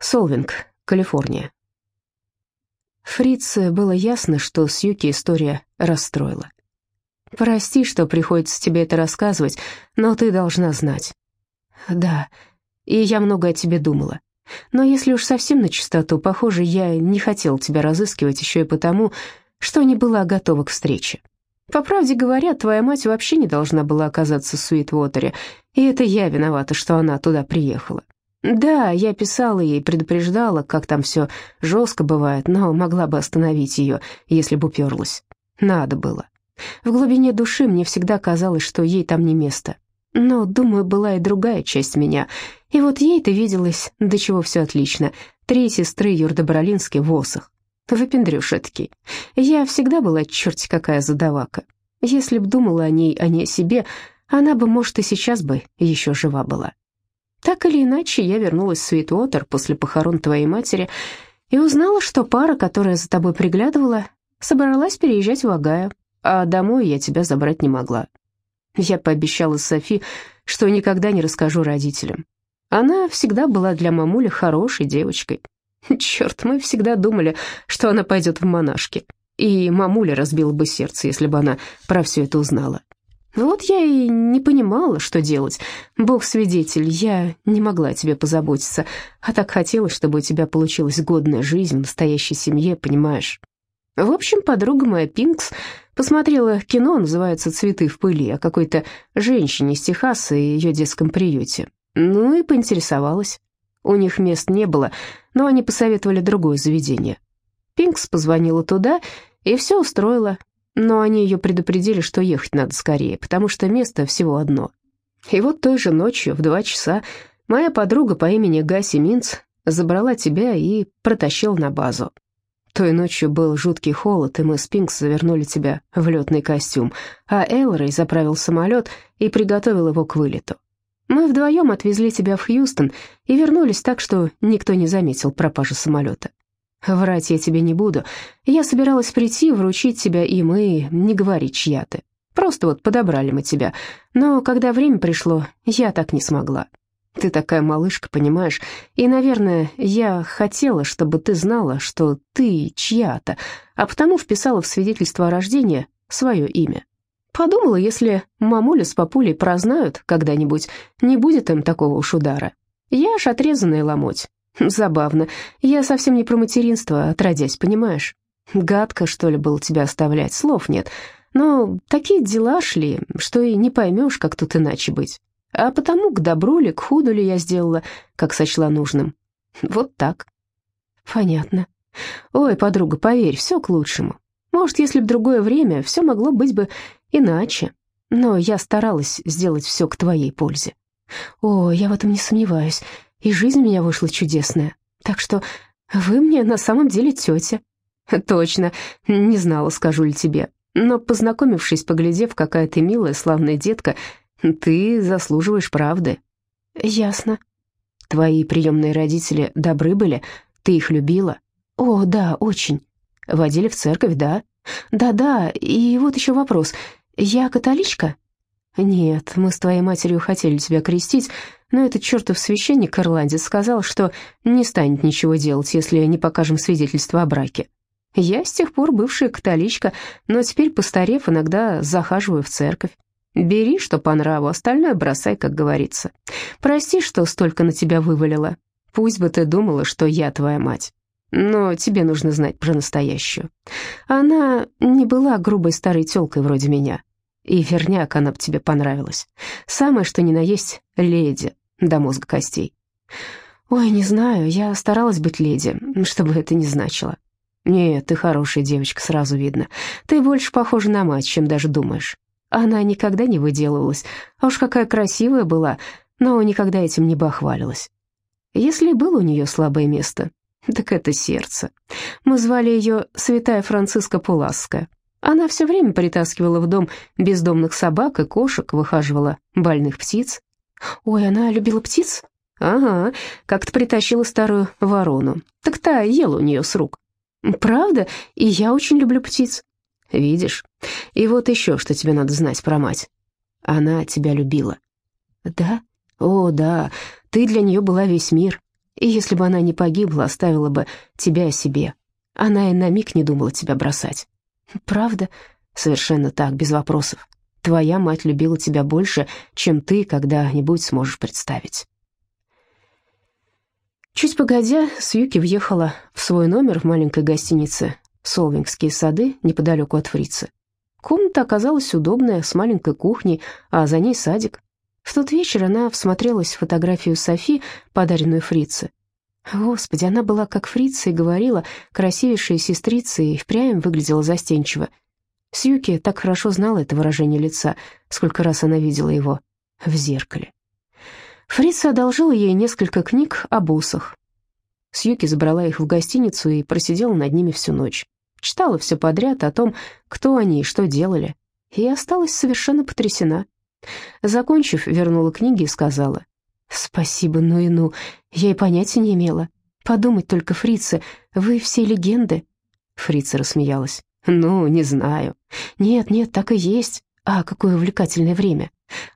Солвинг, Калифорния. Фрице было ясно, что с Юки история расстроила. «Прости, что приходится тебе это рассказывать, но ты должна знать». «Да, и я много о тебе думала. Но если уж совсем на чистоту, похоже, я не хотел тебя разыскивать еще и потому, что не была готова к встрече. По правде говоря, твоя мать вообще не должна была оказаться в Суитвотере, и это я виновата, что она туда приехала. Да, я писала ей, предупреждала, как там все жестко бывает, но могла бы остановить ее, если бы уперлась. Надо было. В глубине души мне всегда казалось, что ей там не место. Но, думаю, была и другая часть меня. И вот ей-то виделось, до чего все отлично. Три сестры Юрда-Бролински в осах. Выпендрюш этакий. Я всегда была черти какая задавака. Если б думала о ней, а не о себе, она бы, может, и сейчас бы еще жива была. Так или иначе, я вернулась в Свитвотер после похорон твоей матери и узнала, что пара, которая за тобой приглядывала, собралась переезжать в Агаю, а домой я тебя забрать не могла. Я пообещала Софи, что никогда не расскажу родителям. Она всегда была для мамули хорошей девочкой. Черт, мы всегда думали, что она пойдет в монашки. И мамуля разбила бы сердце, если бы она про все это узнала. Вот я и не понимала, что делать. Бог свидетель, я не могла о тебе позаботиться, а так хотела, чтобы у тебя получилась годная жизнь в настоящей семье, понимаешь? В общем, подруга моя Пинкс посмотрела кино, называется «Цветы в пыли», о какой-то женщине из Техаса и ее детском приюте. Ну и поинтересовалась. У них мест не было, но они посоветовали другое заведение. Пинкс позвонила туда и все устроила, но они ее предупредили, что ехать надо скорее, потому что место всего одно. И вот той же ночью в два часа моя подруга по имени Гаси Минц забрала тебя и протащила на базу. Той ночью был жуткий холод, и мы с Пинкс завернули тебя в летный костюм, а Элрой заправил самолет и приготовил его к вылету. Мы вдвоем отвезли тебя в Хьюстон и вернулись так, что никто не заметил пропажи самолета. Врать я тебе не буду. Я собиралась прийти, вручить тебя и не говорить, чья ты. Просто вот подобрали мы тебя. Но когда время пришло, я так не смогла. Ты такая малышка, понимаешь? И, наверное, я хотела, чтобы ты знала, что ты чья-то, а потому вписала в свидетельство о рождении свое имя. Подумала, если мамуля с папулей прознают когда-нибудь, не будет им такого уж удара. Я ж отрезанная ломоть. Забавно. Я совсем не про материнство, отродясь, понимаешь? Гадко, что ли, было тебя оставлять, слов нет. Но такие дела шли, что и не поймешь, как тут иначе быть. А потому к добру ли, к худу ли я сделала, как сочла нужным. Вот так. Понятно. Ой, подруга, поверь, все к лучшему. Может, если б другое время, все могло быть бы иначе. Но я старалась сделать все к твоей пользе. О, я в этом не сомневаюсь и жизнь у меня вышла чудесная. Так что вы мне на самом деле тетя». «Точно, не знала, скажу ли тебе. Но, познакомившись, поглядев, какая ты милая, славная детка, ты заслуживаешь правды». «Ясно». «Твои приемные родители добры были? Ты их любила?» «О, да, очень». «Водили в церковь, да?» «Да-да, и вот еще вопрос. Я католичка?» «Нет, мы с твоей матерью хотели тебя крестить, но этот чертов священник-ирландец сказал, что не станет ничего делать, если не покажем свидетельство о браке. Я с тех пор бывшая католичка, но теперь, постарев, иногда захаживаю в церковь. Бери, что по нраву, остальное бросай, как говорится. Прости, что столько на тебя вывалила. Пусть бы ты думала, что я твоя мать. Но тебе нужно знать про настоящую. Она не была грубой старой тёлкой вроде меня. И верняк она б тебе понравилась. Самое, что ни на есть, леди до мозга костей. Ой, не знаю, я старалась быть леди, что бы это ни значило. Нет, ты хорошая девочка, сразу видно. Ты больше похожа на мать, чем даже думаешь. Она никогда не выделывалась, а уж какая красивая была, но никогда этим не бахвалилась. Если было у нее слабое место, так это сердце. Мы звали ее Святая Франциска Пуласская. Она все время притаскивала в дом бездомных собак и кошек, выхаживала больных птиц. Ой, она любила птиц? Ага, как-то притащила старую ворону. Так та ела у нее с рук. Правда? И я очень люблю птиц. Видишь? И вот еще, что тебе надо знать про мать. Она тебя любила. Да? О, да, ты для нее была весь мир. И если бы она не погибла, оставила бы тебя себе. Она и на миг не думала тебя бросать. Правда? Совершенно так, без вопросов. Твоя мать любила тебя больше, чем ты когда-нибудь сможешь представить. Чуть погодя, Сьюки въехала в свой номер в маленькой гостинице «Солвингские сады» неподалеку от Фрица. Комната оказалась удобная, с маленькой кухней, а за ней садик. В тот вечер она всмотрелась в фотографию Софи, подаренную Фрице. Господи, она была как Фрица и говорила, красивейшая сестрица, и впрямь выглядела застенчиво. Сьюки так хорошо знала это выражение лица, сколько раз она видела его в зеркале. Фрица одолжила ей несколько книг о бусах. Сьюки забрала их в гостиницу и просидела над ними всю ночь. Читала все подряд о том, кто они и что делали, и осталась совершенно потрясена. Закончив, вернула книги и сказала, «Спасибо, ну и ну, я и понятия не имела. Подумать только, фрица, вы все легенды». Фрица рассмеялась. «Ну, не знаю. Нет, нет, так и есть. А, какое увлекательное время».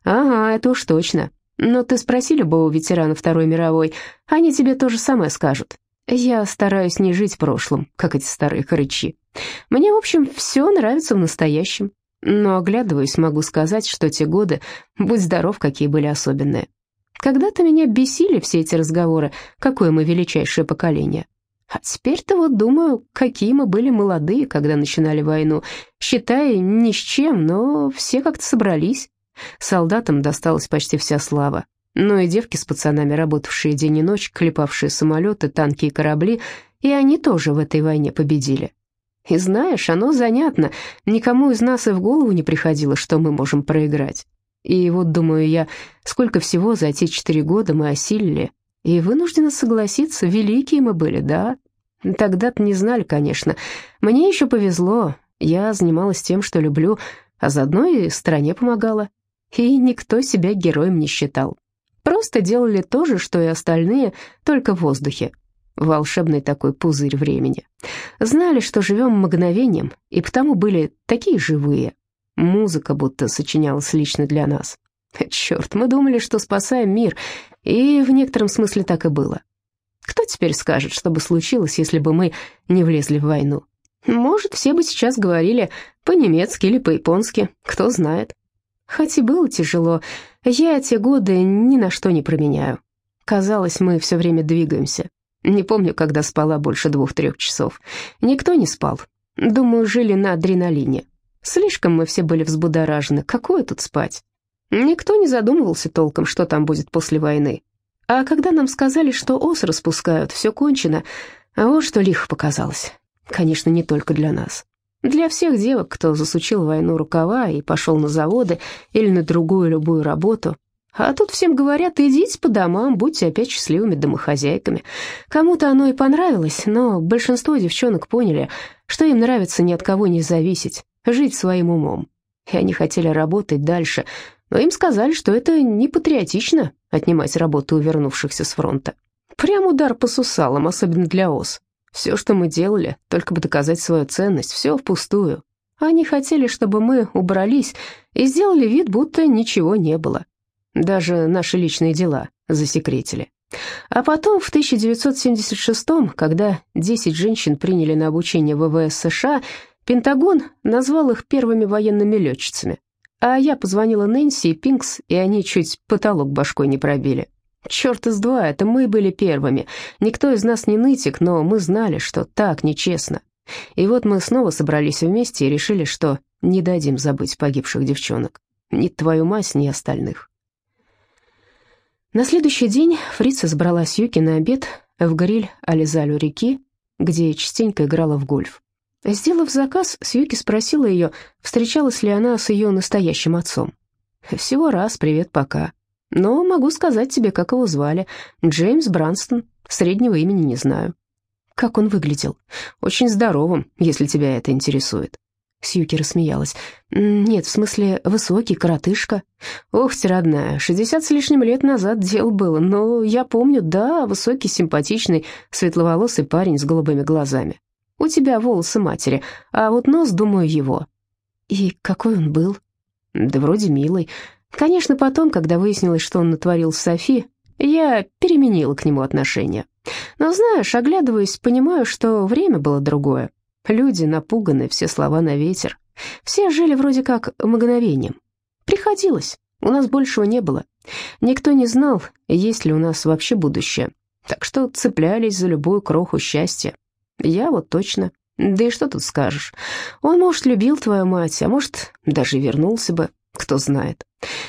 «Ага, это уж точно. Но ты спроси любого ветерана Второй мировой, они тебе то же самое скажут. Я стараюсь не жить прошлым, как эти старые хрычи. Мне, в общем, все нравится в настоящем. Но, оглядываясь, могу сказать, что те годы, будь здоров, какие были особенные. Когда-то меня бесили все эти разговоры, какое мы величайшее поколение. А теперь-то вот думаю, какие мы были молодые, когда начинали войну. Считай, ни с чем, но все как-то собрались. Солдатам досталась почти вся слава. Но и девки с пацанами, работавшие день и ночь, клепавшие самолеты, танки и корабли, и они тоже в этой войне победили. И знаешь, оно занятно, никому из нас и в голову не приходило, что мы можем проиграть. И вот, думаю я, сколько всего за эти четыре года мы осилили. И вынуждена согласиться, великие мы были, да? Тогда-то не знали, конечно. Мне еще повезло, я занималась тем, что люблю, а заодно и стране помогала. И никто себя героем не считал. Просто делали то же, что и остальные, только в воздухе. Волшебный такой пузырь времени. Знали, что живем мгновением, и потому были такие живые. Музыка будто сочинялась лично для нас. Черт, мы думали, что спасаем мир, и в некотором смысле так и было. Кто теперь скажет, что бы случилось, если бы мы не влезли в войну? Может, все бы сейчас говорили по-немецки или по-японски, кто знает. Хоть и было тяжело, я эти годы ни на что не променяю. Казалось, мы все время двигаемся. Не помню, когда спала больше двух-трех часов. Никто не спал. Думаю, жили на адреналине. Слишком мы все были взбудоражены. Какое тут спать? Никто не задумывался толком, что там будет после войны. А когда нам сказали, что ос распускают, все кончено, а вот что лихо показалось. Конечно, не только для нас. Для всех девок, кто засучил войну рукава и пошел на заводы или на другую любую работу. А тут всем говорят, идите по домам, будьте опять счастливыми домохозяйками. Кому-то оно и понравилось, но большинство девчонок поняли, что им нравится ни от кого не зависеть, жить своим умом. И они хотели работать дальше, но им сказали, что это не патриотично отнимать работу у вернувшихся с фронта. Прям удар по сусалам, особенно для ос. Все, что мы делали, только бы доказать свою ценность, все впустую. Они хотели, чтобы мы убрались и сделали вид, будто ничего не было. Даже наши личные дела засекретили. А потом, в 1976-м, когда 10 женщин приняли на обучение ВВС США, Пентагон назвал их первыми военными летчицами. А я позвонила Нэнси и Пинкс, и они чуть потолок башкой не пробили. Черт из два, это мы были первыми. Никто из нас не нытик, но мы знали, что так нечестно. И вот мы снова собрались вместе и решили, что не дадим забыть погибших девчонок. Ни твою мать, ни остальных. На следующий день Фрица забрала Сьюки на обед в гриль Ализалю реки, где частенько играла в гольф. Сделав заказ, Сьюки спросила ее, встречалась ли она с ее настоящим отцом. «Всего раз, привет, пока. Но могу сказать тебе, как его звали. Джеймс Бранстон. Среднего имени не знаю». «Как он выглядел?» «Очень здоровым, если тебя это интересует». Сьюки рассмеялась. «Нет, в смысле, высокий, коротышка». «Ох ты, родная, шестьдесят с лишним лет назад дел было, но я помню, да, высокий, симпатичный, светловолосый парень с голубыми глазами. У тебя волосы матери, а вот нос, думаю, его». «И какой он был?» «Да вроде милый. Конечно, потом, когда выяснилось, что он натворил с Софи, я переменила к нему отношение. Но знаешь, оглядываясь, понимаю, что время было другое. Люди напуганы, все слова на ветер. Все жили вроде как мгновением. Приходилось, у нас большего не было. Никто не знал, есть ли у нас вообще будущее. Так что цеплялись за любую кроху счастья. Я вот точно. Да и что тут скажешь? Он, может, любил твою мать, а может, даже вернулся бы, кто знает.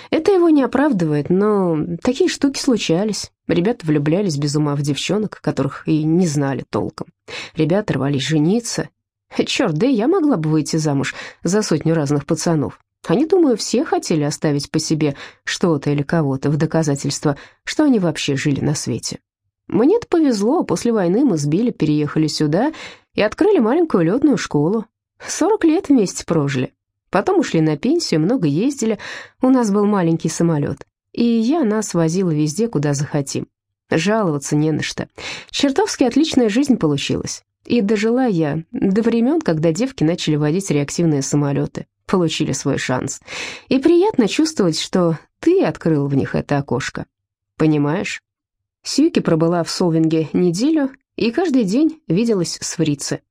Это его не оправдывает, но такие штуки случались. Ребята влюблялись без ума в девчонок, которых и не знали толком. Ребята рвались жениться. Черт, да я могла бы выйти замуж за сотню разных пацанов. Они, думаю, все хотели оставить по себе что-то или кого-то в доказательство, что они вообще жили на свете. Мне-то повезло, после войны мы с Билли переехали сюда и открыли маленькую летную школу. Сорок лет вместе прожили. Потом ушли на пенсию, много ездили. У нас был маленький самолет. И я нас возила везде, куда захотим. Жаловаться не на что. Чертовски отличная жизнь получилась. И дожила я до времен, когда девки начали водить реактивные самолеты, получили свой шанс. И приятно чувствовать, что ты открыл в них это окошко. Понимаешь? Сьюки пробыла в Солвинге неделю и каждый день виделась с Фрице.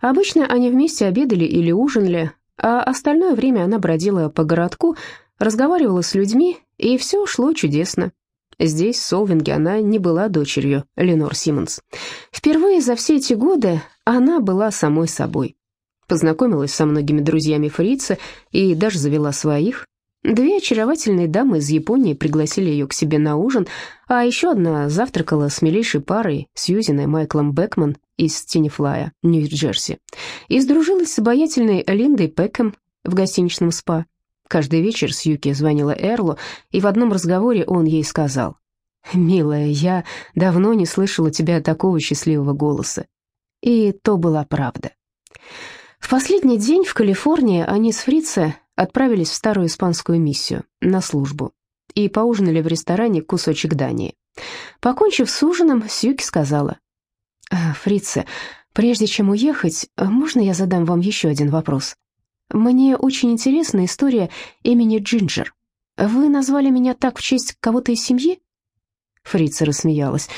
Обычно они вместе обедали или ужинали, а остальное время она бродила по городку, разговаривала с людьми, и все шло чудесно. Здесь, в Солвинге, она не была дочерью Ленор Симмонс. Впервые за все эти годы она была самой собой. Познакомилась со многими друзьями фрица и даже завела своих. Две очаровательные дамы из Японии пригласили ее к себе на ужин, а еще одна завтракала с милейшей парой Сьюзен и Майклом Бекман из Тинефлая, Нью-Джерси, и сдружилась с обаятельной Линдой Пеком в гостиничном спа. Каждый вечер Сьюки звонила Эрлу, и в одном разговоре он ей сказал, «Милая, я давно не слышала тебя такого счастливого голоса». И то была правда. В последний день в Калифорнии они с Фрице отправились в старую испанскую миссию на службу и поужинали в ресторане «Кусочек Дании». Покончив с ужином, Сьюки сказала, «Фрице, прежде чем уехать, можно я задам вам еще один вопрос?» Мне очень интересна история имени Джинджер. Вы назвали меня так в честь кого-то из семьи?» Фрица рассмеялась.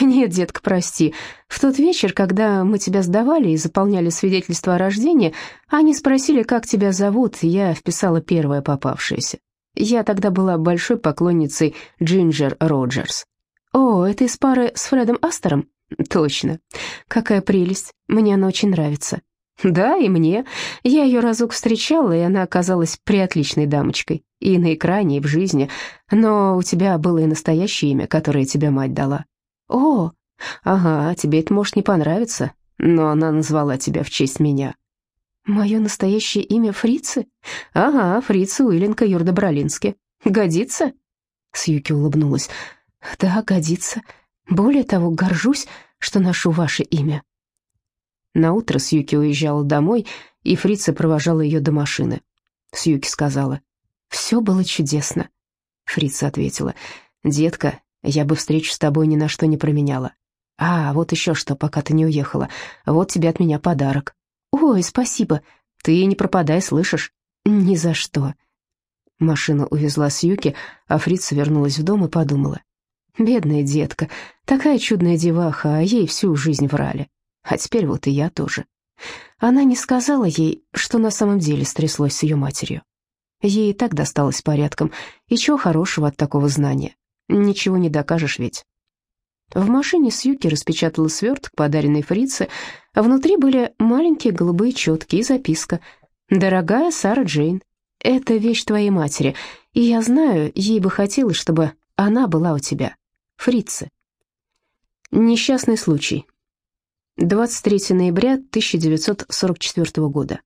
«Нет, детка, прости. В тот вечер, когда мы тебя сдавали и заполняли свидетельство о рождении, они спросили, как тебя зовут, и я вписала первое попавшееся. Я тогда была большой поклонницей Джинджер Роджерс. О, это из пары с Фредом Астером? Точно. Какая прелесть. Мне она очень нравится. «Да, и мне. Я ее разок встречала, и она оказалась приотличной дамочкой. И на экране, и в жизни. Но у тебя было и настоящее имя, которое тебе мать дала». «О, ага, тебе это может не понравиться, но она назвала тебя в честь меня». «Мое настоящее имя Фрицы?» «Ага, Фрица Уиленка Юрдобролински. Годится?» Сьюки улыбнулась. «Да, годится. Более того, горжусь, что ношу ваше имя». На утро Сьюки уезжала домой, и Фрица провожала ее до машины. Сьюки сказала, «Все было чудесно». Фрица ответила, «Детка, я бы встречу с тобой ни на что не променяла. А, вот еще что, пока ты не уехала. Вот тебе от меня подарок». «Ой, спасибо. Ты не пропадай, слышишь?» «Ни за что». Машина увезла Сьюки, а Фрица вернулась в дом и подумала. «Бедная детка, такая чудная деваха, а ей всю жизнь врали». А теперь вот и я тоже. Она не сказала ей, что на самом деле стряслось с ее матерью. Ей и так досталось порядком, и чего хорошего от такого знания? Ничего не докажешь ведь. В машине Сьюки распечатала сверток, подаренный фрице, а внутри были маленькие голубые четки и записка. «Дорогая Сара Джейн, это вещь твоей матери, и я знаю, ей бы хотелось, чтобы она была у тебя. Фрице». Несчастный случай. 23 ноября 1944 года.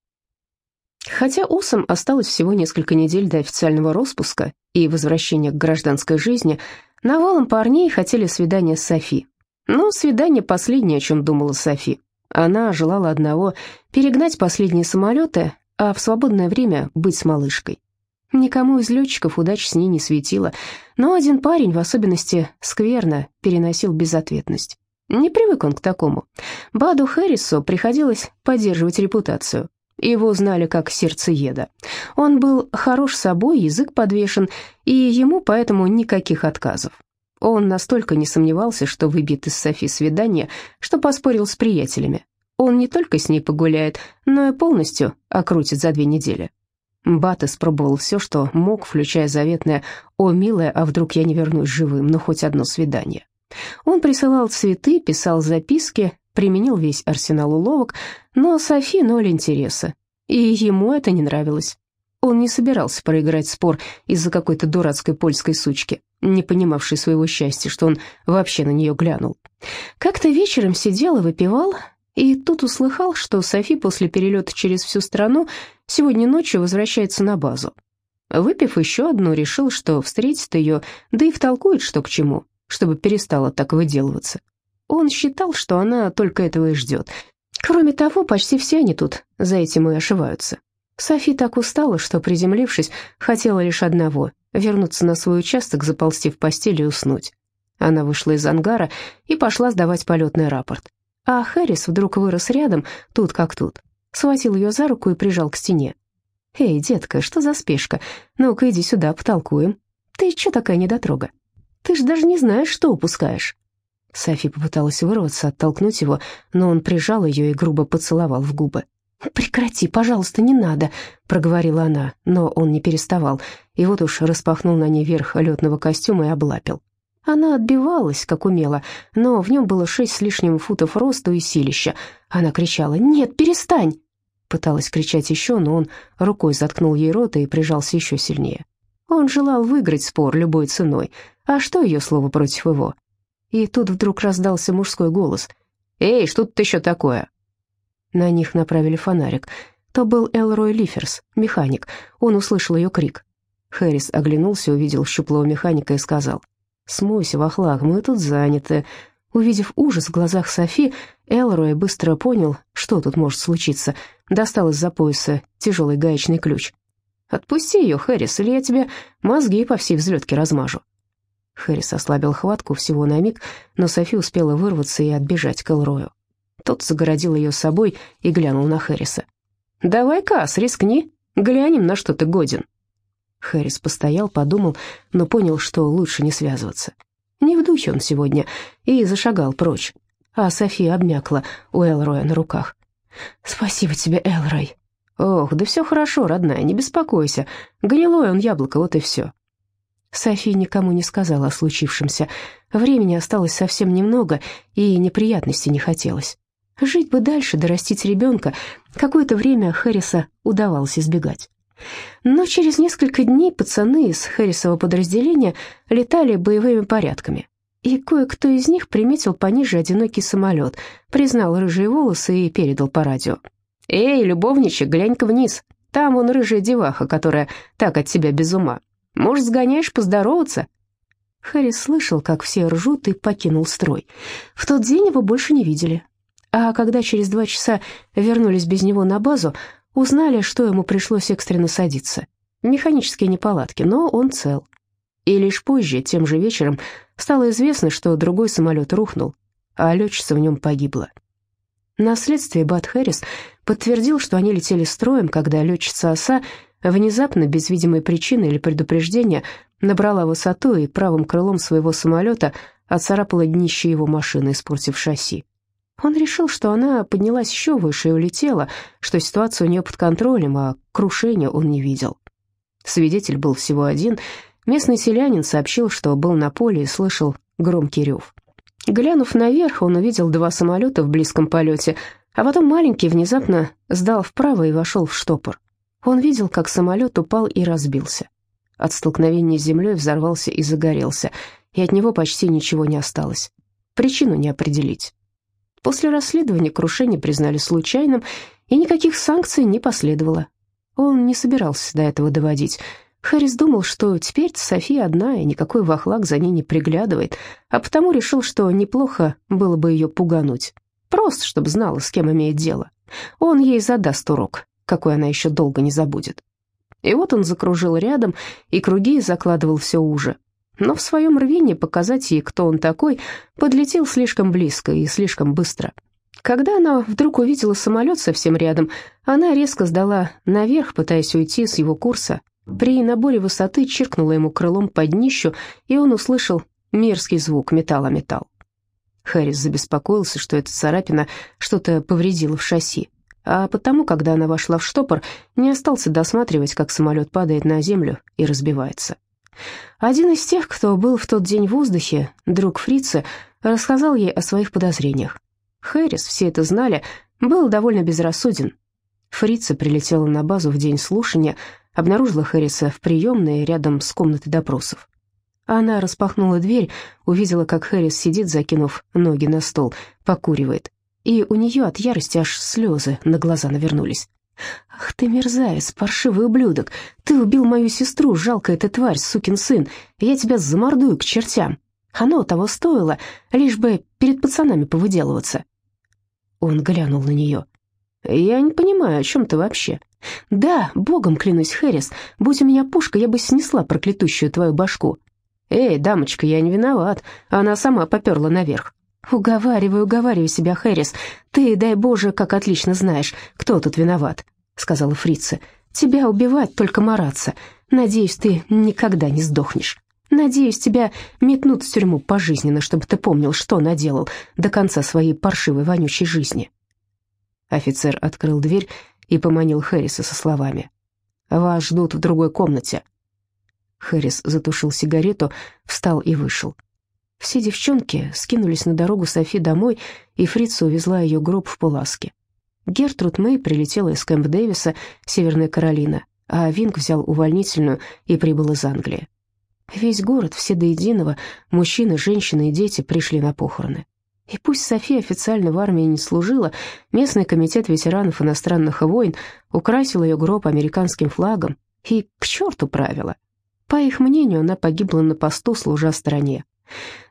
Хотя Усам осталось всего несколько недель до официального распуска и возвращения к гражданской жизни, навалом парней хотели свидания с Софи. Но свидание последнее, о чем думала Софи. Она желала одного — перегнать последние самолеты, а в свободное время быть с малышкой. Никому из летчиков удачи с ней не светила, но один парень, в особенности скверно, переносил безответность. Не привык он к такому. Баду Хэррису приходилось поддерживать репутацию. Его знали как сердцееда. Он был хорош собой, язык подвешен, и ему поэтому никаких отказов. Он настолько не сомневался, что выбит из Софи свидание, что поспорил с приятелями. Он не только с ней погуляет, но и полностью окрутит за две недели. Бат испробовал все, что мог, включая заветное «О, милая, а вдруг я не вернусь живым, но хоть одно свидание». Он присылал цветы, писал записки, применил весь арсенал уловок, но Софи ноль интереса, и ему это не нравилось. Он не собирался проиграть спор из-за какой-то дурацкой польской сучки, не понимавшей своего счастья, что он вообще на нее глянул. Как-то вечером сидел и выпивал, и тут услыхал, что Софи после перелета через всю страну сегодня ночью возвращается на базу. Выпив еще одну, решил, что встретит ее, да и втолкует, что к чему, чтобы перестала так выделываться. Он считал, что она только этого и ждет. Кроме того, почти все они тут за этим и ошиваются. Софи так устала, что, приземлившись, хотела лишь одного — вернуться на свой участок, заползти в постель и уснуть. Она вышла из ангара и пошла сдавать полетный рапорт. А Хэрис вдруг вырос рядом, тут как тут. Схватил ее за руку и прижал к стене. «Эй, детка, что за спешка? Ну-ка, иди сюда, потолкуем. Ты че такая недотрога? Ты ж даже не знаешь, что упускаешь». Софи попыталась вырваться, оттолкнуть его, но он прижал ее и грубо поцеловал в губы. «Прекрати, пожалуйста, не надо», — проговорила она, но он не переставал, и вот уж распахнул на ней верх летного костюма и облапил. Она отбивалась, как умела, но в нем было шесть с лишним футов роста и силища. Она кричала «Нет, перестань!» Пыталась кричать еще, но он рукой заткнул ей рот и прижался еще сильнее. Он желал выиграть спор любой ценой, а что ее слово против его? И тут вдруг раздался мужской голос. «Эй, что тут еще такое?» На них направили фонарик. То был Элрой Лиферс, механик. Он услышал ее крик. Хэрис оглянулся, увидел щуплого механика и сказал, «Смойся, вахлак, мы тут заняты». Увидев ужас в глазах Софи, Элрой быстро понял, что тут может случиться. Достал из-за пояса тяжелый гаечный ключ. «Отпусти ее, Хэрис, или я тебе мозги по всей взлетке размажу». Хэрис ослабил хватку всего на миг, но Софи успела вырваться и отбежать к Элрою. Тот загородил ее собой и глянул на Хэрриса. «Давай, Кас, рискни, глянем, на что ты годен». Хэрис постоял, подумал, но понял, что лучше не связываться. Не в духе он сегодня, и зашагал прочь. А София обмякла у Элроя на руках. «Спасибо тебе, Элрой». «Ох, да все хорошо, родная, не беспокойся. Гнилое он яблоко, вот и все». София никому не сказала о случившемся. Времени осталось совсем немного, и неприятностей не хотелось. Жить бы дальше, дорастить ребенка. Какое-то время Хэрриса удавалось избегать. Но через несколько дней пацаны из Хэррисова подразделения летали боевыми порядками. И кое-кто из них приметил пониже одинокий самолет, признал рыжие волосы и передал по радио. «Эй, любовничек, глянь-ка вниз. Там он рыжая деваха, которая так от тебя без ума. Может, сгоняешь поздороваться?» Харрис слышал, как все ржут, и покинул строй. В тот день его больше не видели. А когда через два часа вернулись без него на базу, узнали, что ему пришлось экстренно садиться. Механические неполадки, но он цел. И лишь позже, тем же вечером, стало известно, что другой самолет рухнул, а летчица в нем погибла. На следствии Бат Хэррис подтвердил, что они летели строем, когда летчица оса внезапно, без видимой причины или предупреждения, набрала высоту и правым крылом своего самолета отцарапала днище его машины, испортив шасси. Он решил, что она поднялась еще выше и улетела, что ситуация у нее под контролем, а крушения он не видел. Свидетель был всего один. Местный селянин сообщил, что был на поле и слышал громкий рев. Глянув наверх, он увидел два самолета в близком полете, а потом маленький внезапно сдал вправо и вошел в штопор. Он видел, как самолет упал и разбился. От столкновения с землей взорвался и загорелся, и от него почти ничего не осталось. Причину не определить. После расследования крушение признали случайным, и никаких санкций не последовало. Он не собирался до этого доводить. Харрис думал, что теперь София одна, и никакой вахлак за ней не приглядывает, а потому решил, что неплохо было бы ее пугануть. Просто, чтобы знала, с кем имеет дело. Он ей задаст урок какой она еще долго не забудет. И вот он закружил рядом, и круги закладывал все уже. Но в своем рвении показать ей, кто он такой, подлетел слишком близко и слишком быстро. Когда она вдруг увидела самолет совсем рядом, она резко сдала наверх, пытаясь уйти с его курса. При наборе высоты чиркнула ему крылом под днищу, и он услышал Мерзкий звук, металл о металл. Хэрис забеспокоился, что эта царапина что-то повредила в шасси, а потому, когда она вошла в штопор, не остался досматривать, как самолет падает на землю и разбивается. Один из тех, кто был в тот день в воздухе, друг Фрица, рассказал ей о своих подозрениях. Хэрис, все это знали, был довольно безрассуден. Фрица прилетела на базу в день слушания, обнаружила Хэрриса в приемной рядом с комнатой допросов. Она распахнула дверь, увидела, как Хэрис сидит, закинув ноги на стол, покуривает. И у нее от ярости аж слезы на глаза навернулись. «Ах ты мерзавец, паршивый ублюдок! Ты убил мою сестру, жалкая ты тварь, сукин сын! Я тебя замордую к чертям! Оно того стоило, лишь бы перед пацанами повыделываться!» Он глянул на нее. «Я не понимаю, о чем ты вообще?» «Да, богом клянусь, Хэрис, будь у меня пушка, я бы снесла проклятущую твою башку. «Эй, дамочка, я не виноват. Она сама поперла наверх». «Уговариваю, уговариваю себя, Хэрис. Ты, дай Боже, как отлично знаешь, кто тут виноват», — сказала фрица. «Тебя убивать, только мараться. Надеюсь, ты никогда не сдохнешь. Надеюсь, тебя метнут в тюрьму пожизненно, чтобы ты помнил, что наделал до конца своей паршивой вонючей жизни». Офицер открыл дверь и поманил Хэрриса со словами. «Вас ждут в другой комнате». Хэрис затушил сигарету, встал и вышел. Все девчонки скинулись на дорогу Софи домой, и Фрица увезла ее гроб в Пуласке. Гертруд Мэй прилетела из Кэмп Дэвиса, Северная Каролина, а Винг взял увольнительную и прибыл из Англии. Весь город, все до единого, мужчины, женщины и дети пришли на похороны. И пусть София официально в армии не служила, местный комитет ветеранов иностранных войн украсил ее гроб американским флагом, и к черту правила. По их мнению, она погибла на посту, служа стране.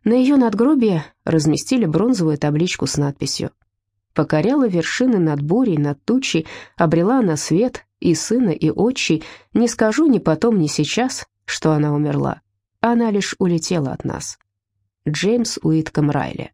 На ее надгробие разместили бронзовую табличку с надписью «Покоряла вершины над бурей, над тучей, обрела на свет и сына, и отчий, не скажу ни потом, ни сейчас, что она умерла. Она лишь улетела от нас». Джеймс Уитком Райли